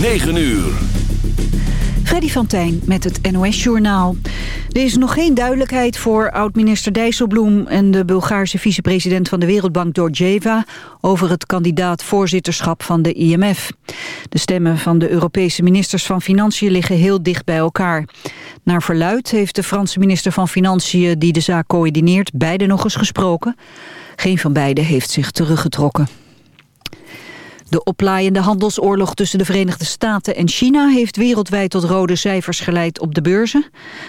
9 uur. Freddy van Tijn met het NOS-journaal. Er is nog geen duidelijkheid voor oud-minister Dijsselbloem... en de Bulgaarse vicepresident van de Wereldbank Georgieva... over het kandidaat-voorzitterschap van de IMF. De stemmen van de Europese ministers van Financiën liggen heel dicht bij elkaar. Naar verluid heeft de Franse minister van Financiën... die de zaak coördineert, beide nog eens gesproken. Geen van beiden heeft zich teruggetrokken. De oplaaiende handelsoorlog tussen de Verenigde Staten en China... heeft wereldwijd tot rode cijfers geleid op de beurzen.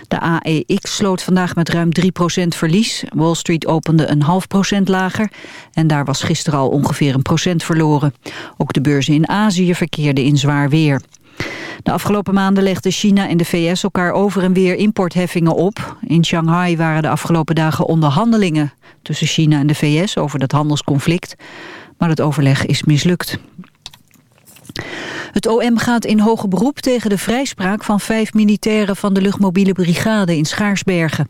De AEX sloot vandaag met ruim 3% verlies. Wall Street opende een half procent lager. En daar was gisteren al ongeveer een procent verloren. Ook de beurzen in Azië verkeerden in zwaar weer. De afgelopen maanden legden China en de VS elkaar over en weer importheffingen op. In Shanghai waren de afgelopen dagen onderhandelingen tussen China en de VS over dat handelsconflict maar het overleg is mislukt. Het OM gaat in hoger beroep tegen de vrijspraak van vijf militairen van de luchtmobiele brigade in Schaarsbergen.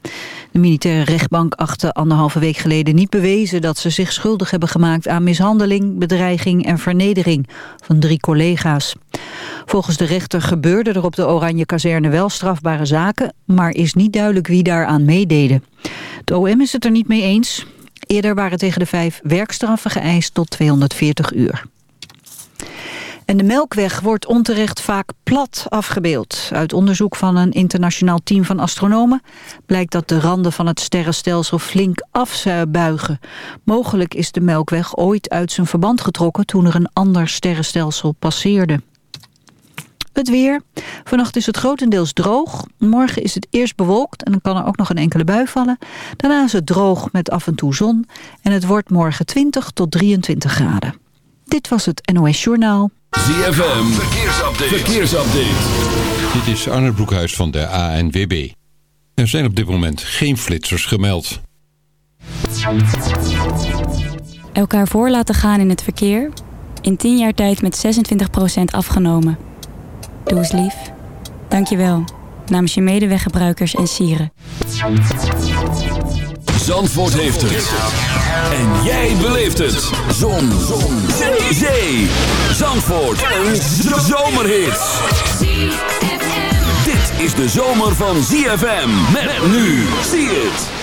De militaire rechtbank achtte anderhalve week geleden niet bewezen dat ze zich schuldig hebben gemaakt aan mishandeling, bedreiging en vernedering van drie collega's. Volgens de rechter gebeurde er op de Oranje kazerne wel strafbare zaken, maar is niet duidelijk wie daaraan meededen. Het OM is het er niet mee eens. Eerder waren tegen de vijf werkstraffen geëist tot 240 uur. En de Melkweg wordt onterecht vaak plat afgebeeld. Uit onderzoek van een internationaal team van astronomen... blijkt dat de randen van het sterrenstelsel flink afbuigen. Mogelijk is de Melkweg ooit uit zijn verband getrokken... toen er een ander sterrenstelsel passeerde. Het weer. Vannacht is het grotendeels droog. Morgen is het eerst bewolkt en dan kan er ook nog een enkele bui vallen. Daarna is het droog met af en toe zon. En het wordt morgen 20 tot 23 graden. Dit was het NOS Journaal. ZFM. Verkeersupdate. Verkeersupdate. Dit is Arne Broekhuis van de ANWB. Er zijn op dit moment geen flitsers gemeld. Elkaar voor laten gaan in het verkeer. In 10 jaar tijd met 26% afgenomen. Doe eens lief. Dank je wel. Namens je medeweggebruikers en sieren. Zandvoort heeft het. En jij beleeft het. Zon. Zon. Zee. Zee. Zandvoort. Een zomerhit. Dit is de zomer van ZFM. Met nu. Zie het.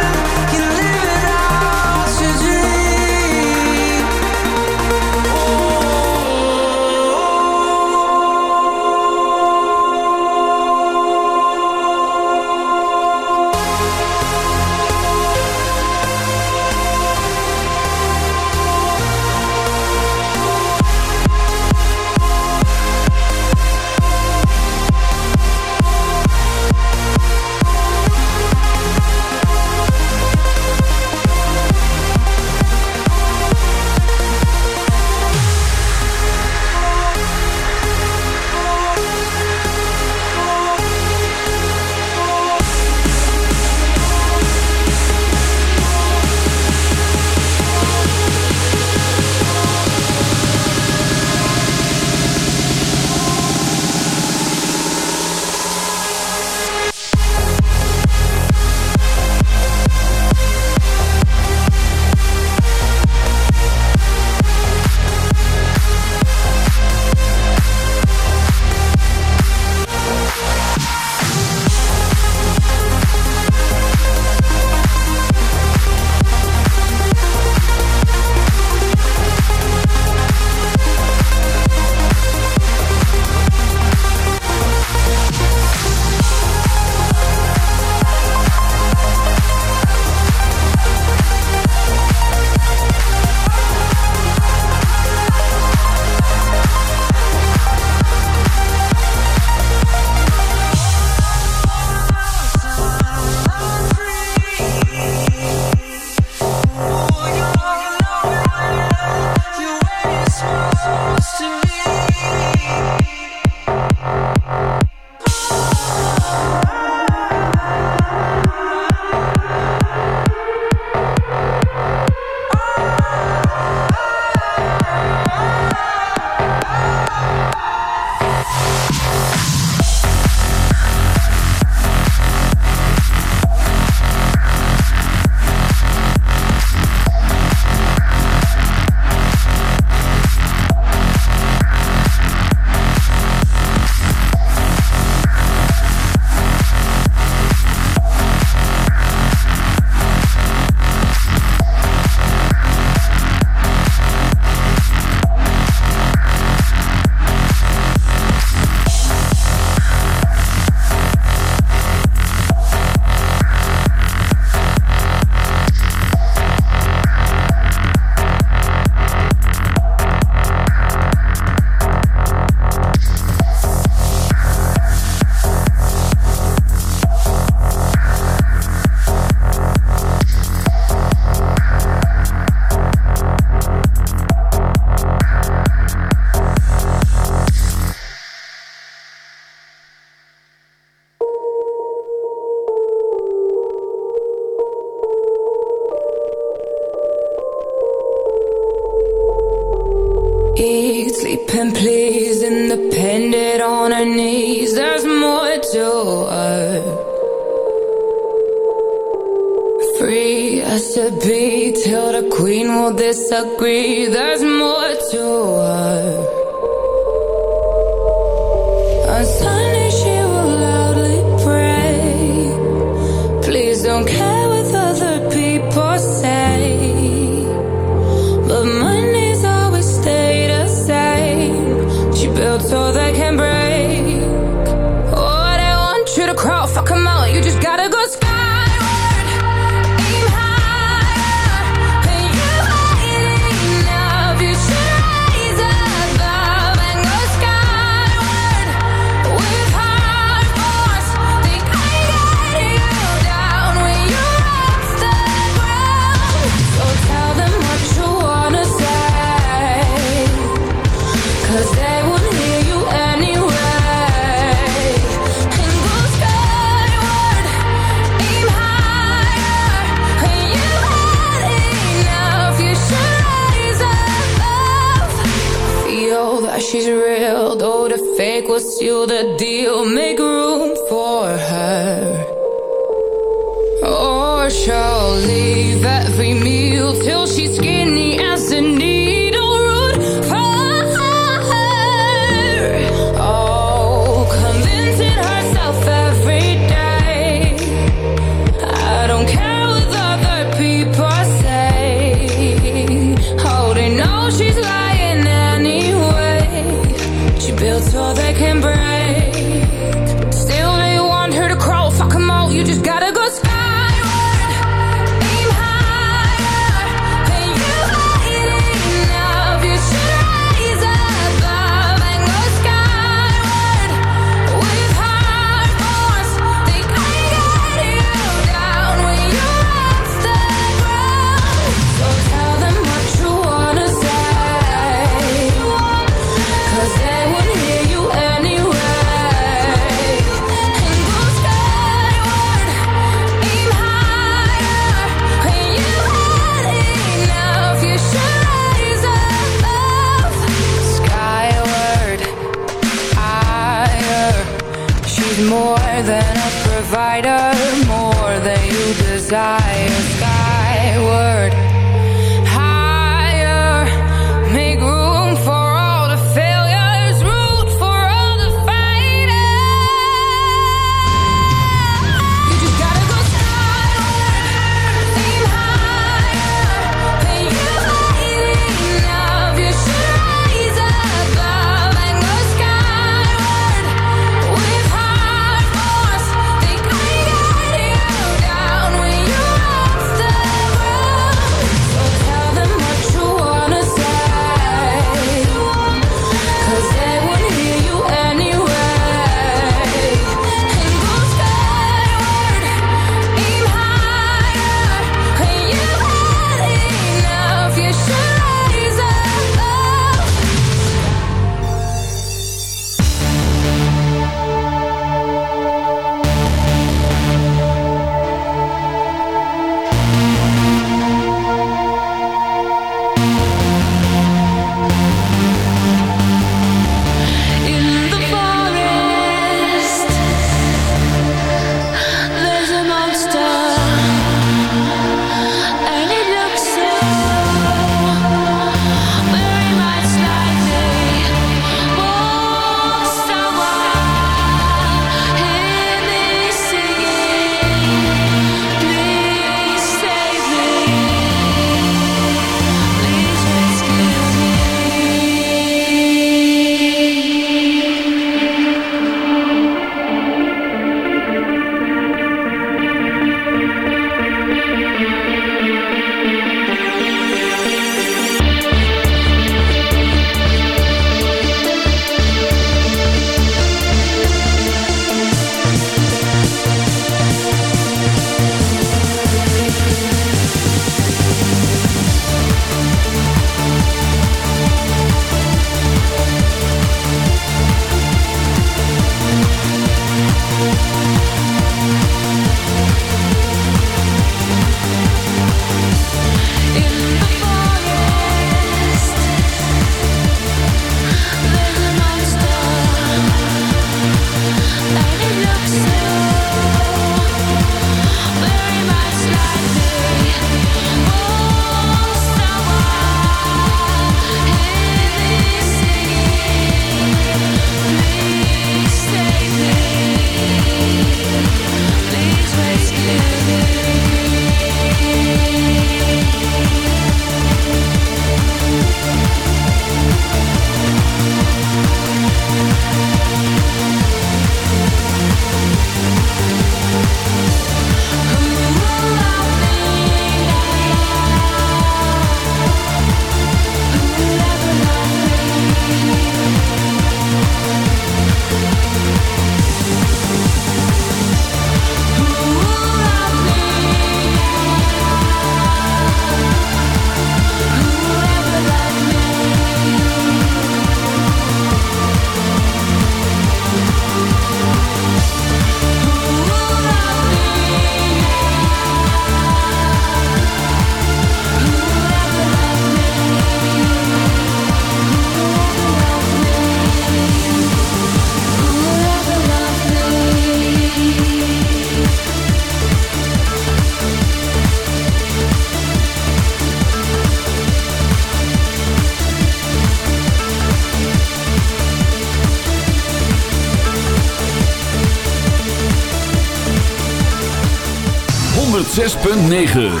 .9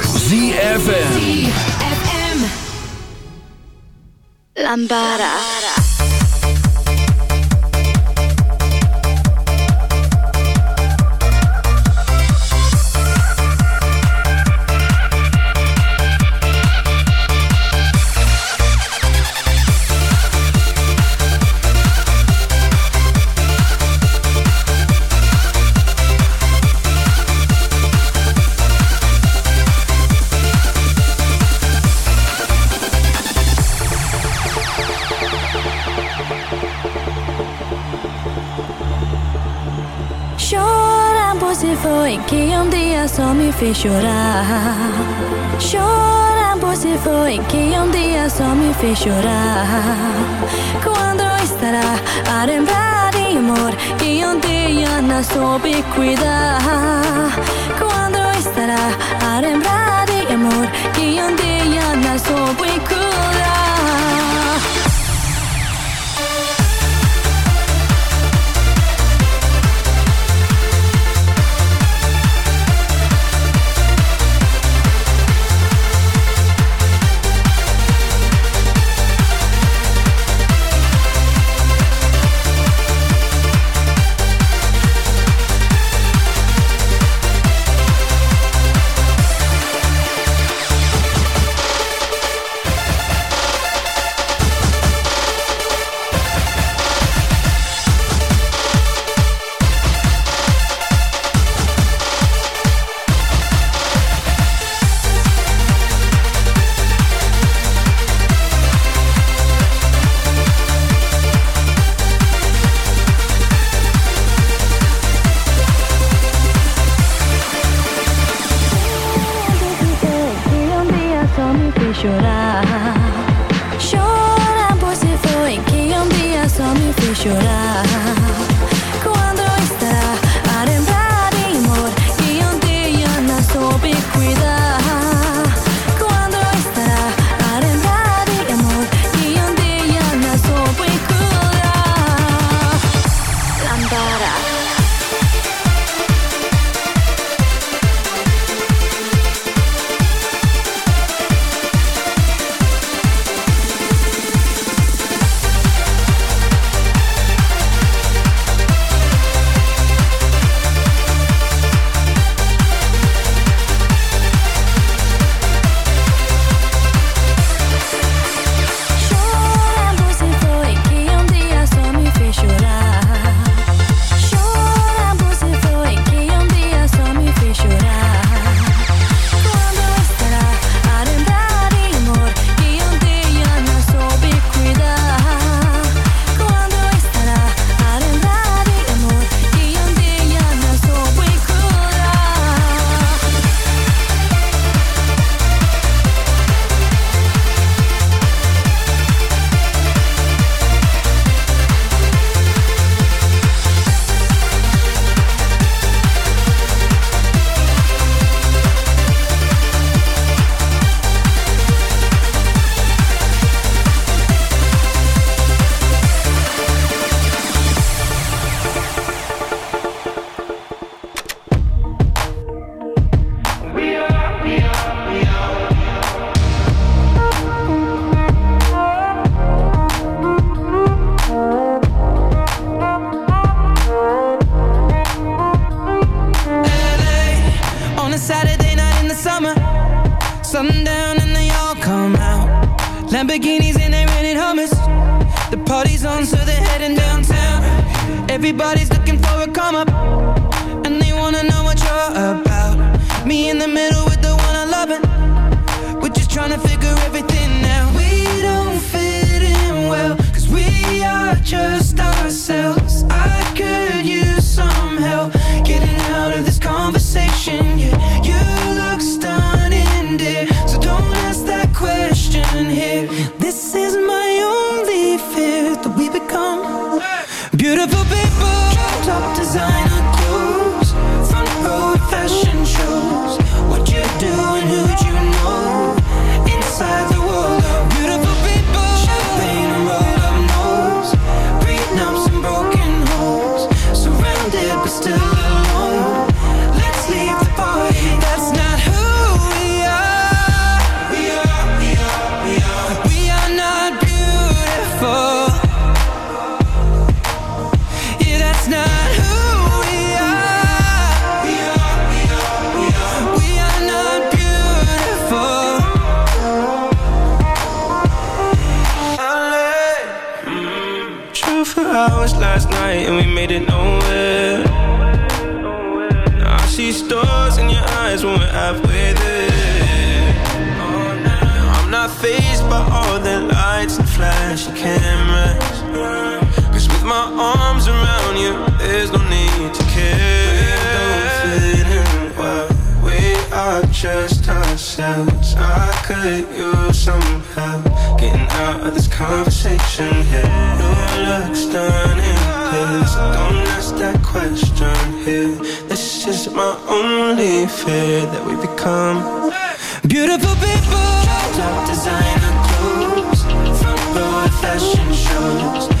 só me fez chorar. Chora, você foi que um dia só me fez chorar. Quando estará a lembrar de amor que um dia não soube cuidar? Quando estará a lembrar de amor que um dia não soube cuidar? middle with the one I love it. We're just trying to figure everything out. We don't fit in well, cause we are just ourselves. I could could use some help getting out of this conversation here. Your looks done in this. Don't ask that question here. This is my only fear that we become beautiful people. Top designer clothes, front row fashion shows.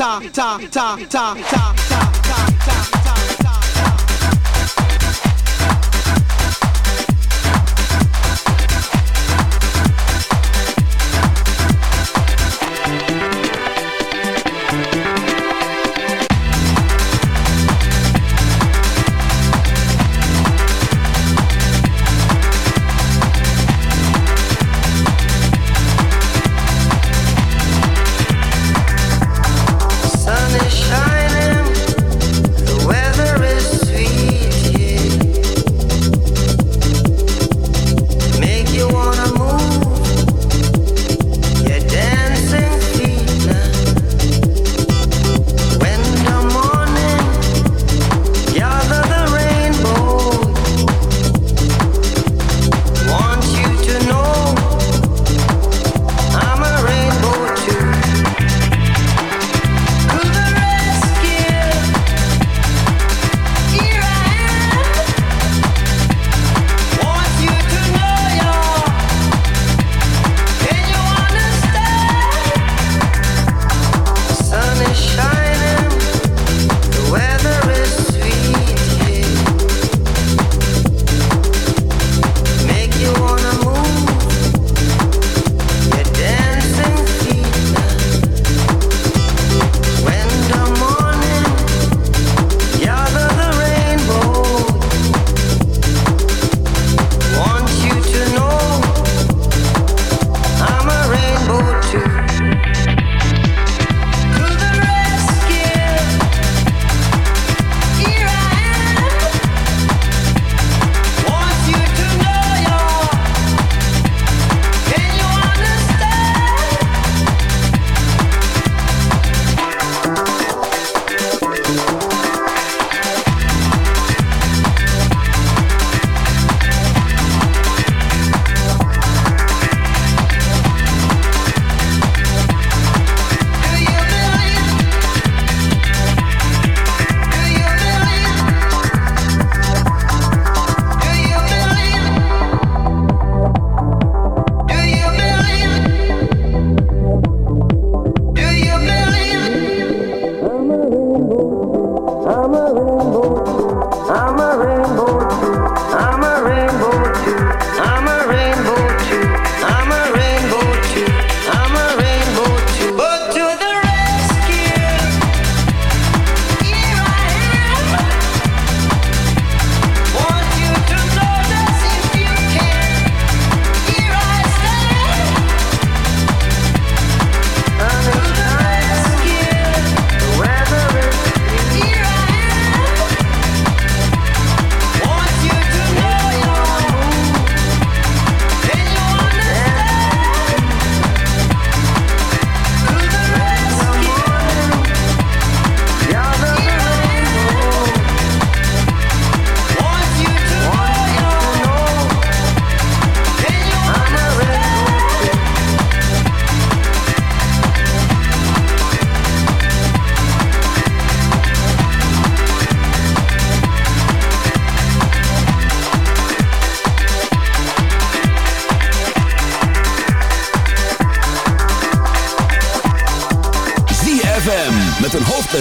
ta ta ta ta ta.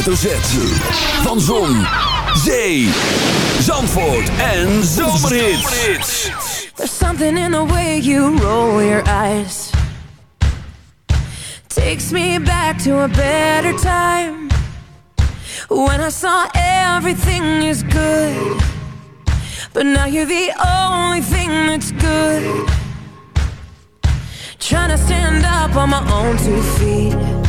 hoofdletter Van Zon, Zee, Zandvoort en Zomerhits. There's something in the way you roll your eyes. Takes me back to a better time. When I saw everything is good. But now you're the only thing that's good. Trying to stand up on my own two feet.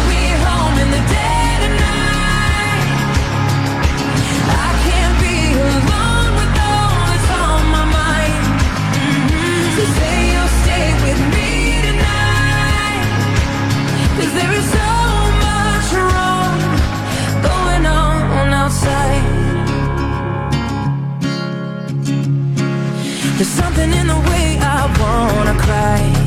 wanna cry.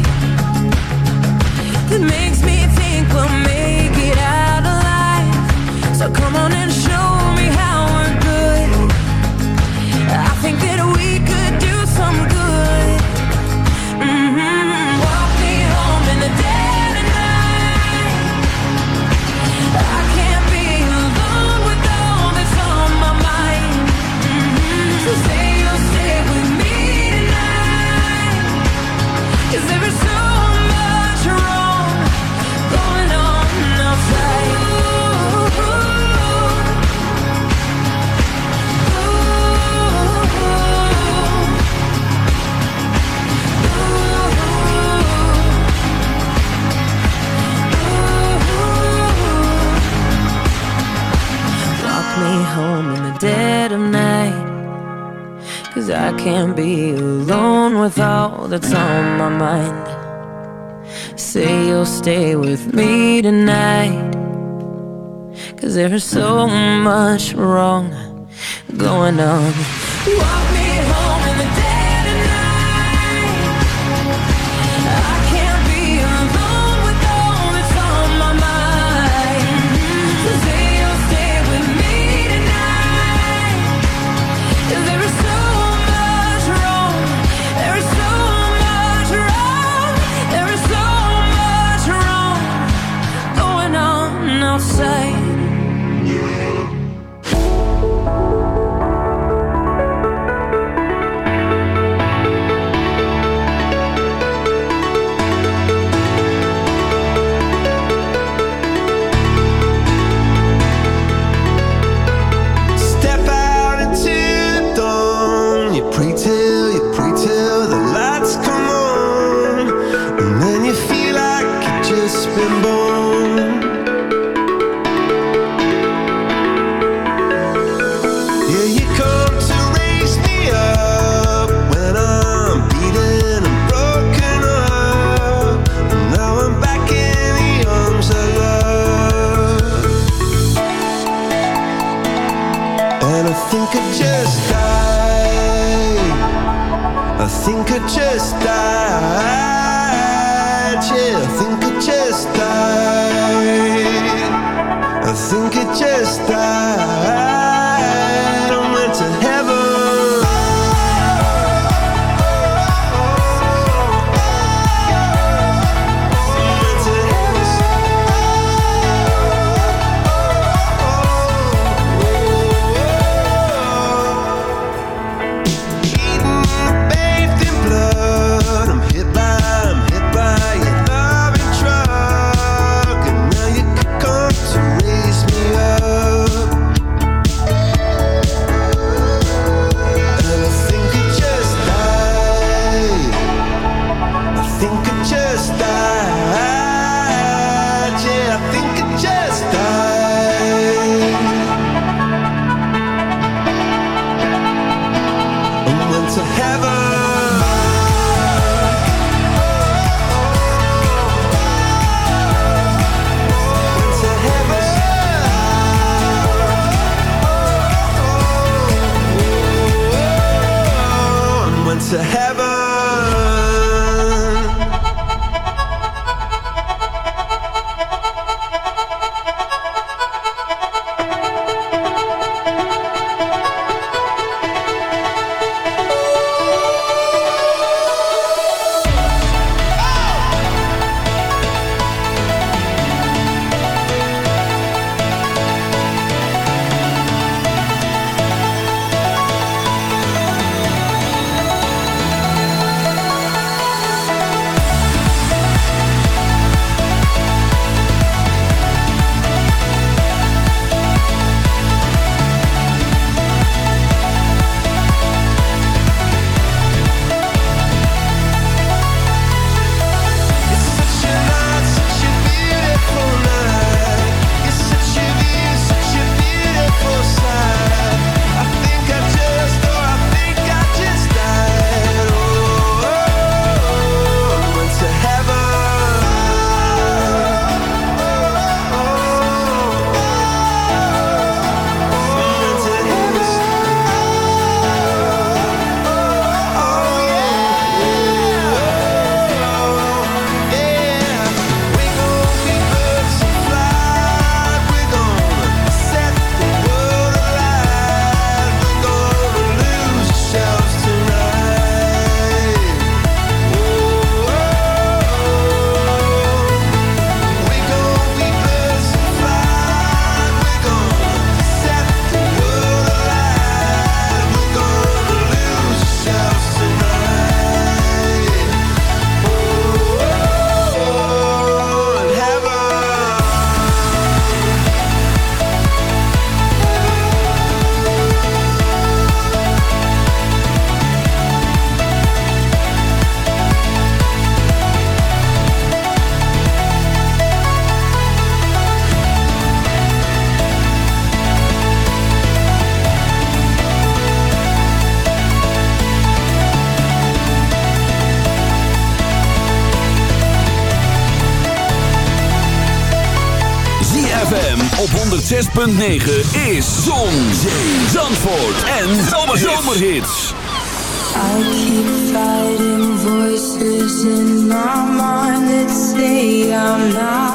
Much wrong going on. 106.9 is Zon, Zandvoort en Zomerhits. I keep fighting voices in my mind that say I'm not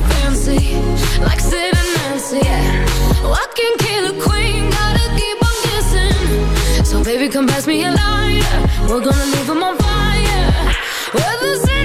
fancy, like Sid and Nancy. Yeah. Walking killer queen, gotta keep on dancing. So baby, come pass me a lighter. We're gonna leave 'em on fire. We're the.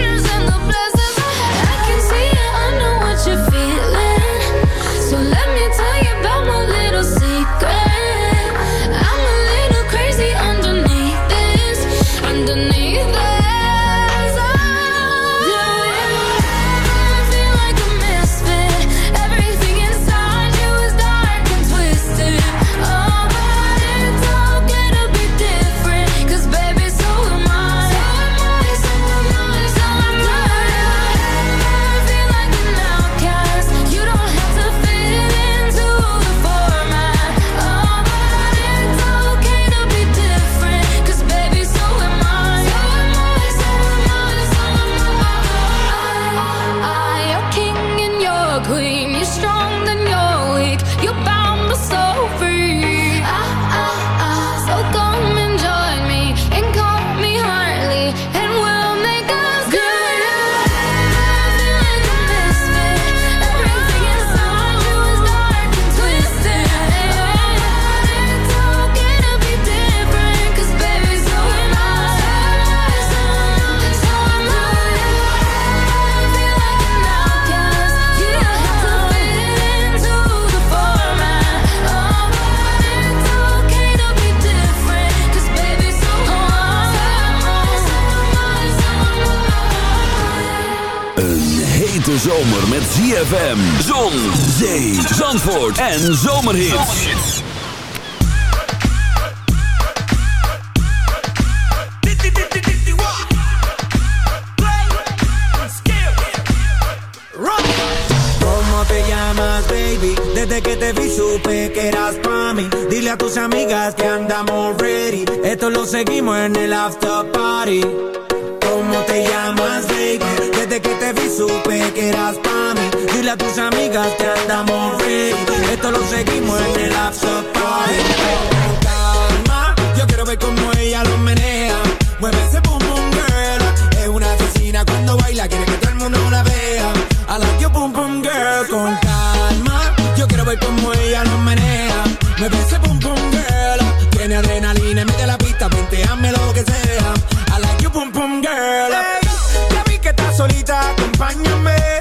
ZFM, Zon, Zee, Zandvoort en Zomerhits. ¿Cómo te llamas, baby? Desde que te vi supe que eras pa' mí. Dile a tus amigas que andamos ready. Esto lo seguimos en el after party. ¿Cómo te llamas, baby? Desde que te vi supe que eras pa' mí. Dile a tus amigas que andamos free. Esto lo seguimos en el after party. Calma, yo quiero ver cómo ella lo menea. Mueve ese boom boom girl. Es una asesina cuando baila, quiere que todo el mundo la vea. A la que boom boom girl con calma. Yo quiero ver cómo ella lo menea. Mueve ese boom boom girl. Tiene adrenalina, mete la pista, penteame lo que sea. A la que boom boom girl. Hey, ya vi que estás solita, acompáñame